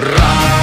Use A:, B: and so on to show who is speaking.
A: Rock!